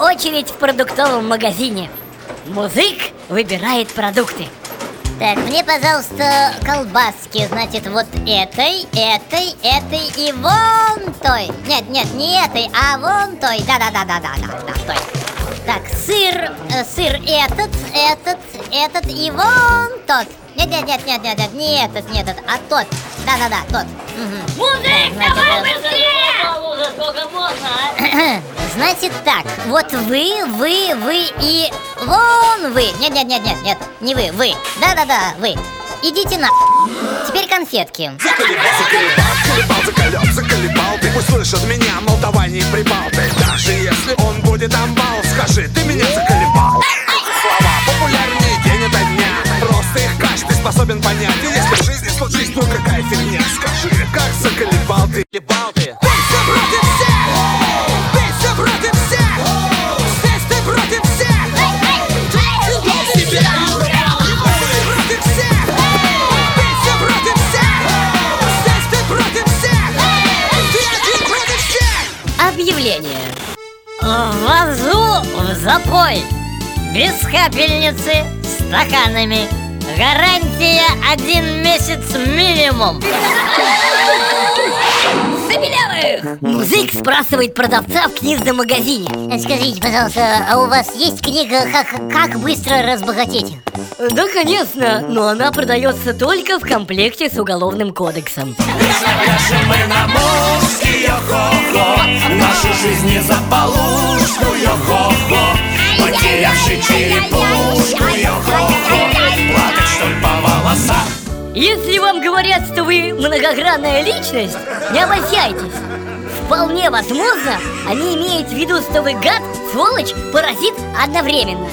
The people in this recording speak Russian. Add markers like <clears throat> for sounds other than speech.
очередь в продуктовом магазине. Музык выбирает продукты. Так, мне, пожалуйста, колбаски, значит, вот этой, этой, этой и вон той. Нет, нет, не этой, а вон той. Да-да-да-да-да-да, той. Так, сыр, э, сыр этот, этот, этот и вон тот. Нет, нет, нет, нет, нет, нет, не этот, не этот, а тот. Да-да-да, тот. Мгм. Музык, Значит, давай э, сколько можно, а? <clears throat> Значит так, вот вы, вы, вы и вон вы. Нет, нет, нет, нет, нет, не вы, вы. Да-да-да, вы. Идите на <clears throat> Теперь конфетки. Заколебал, заколебал, заколебал, заколебал Ты пусть слышит меня, мол, давай не прибал Ты даже если он будет амбал Скажи, ты меня заколебал Слова популярнее день ото дня. Просто их каждый способен понять. И если в жизни случись, ну какая фигня Скажи, как заколебал ты? Ебал ты всех Объявление В запой Без капельницы стаканами. Гарантия один месяц минимум. Забелявых! Музык спрашивает продавца в книжном магазине. Скажите, пожалуйста, а у вас есть книга «Как, как быстро разбогатеть»? Да, конечно, но она продается только в комплекте с уголовным кодексом. Закажем мы на хо-хо Нашу жизнь не заполучную хо-хо Потерявший черепушку хо-хо Плакать что ли по волосам? Если вам говорят, что вы многогранная личность, не обольщайтесь. Вполне возможно, они имеют в виду, что вы гад, сволочь, паразит одновременно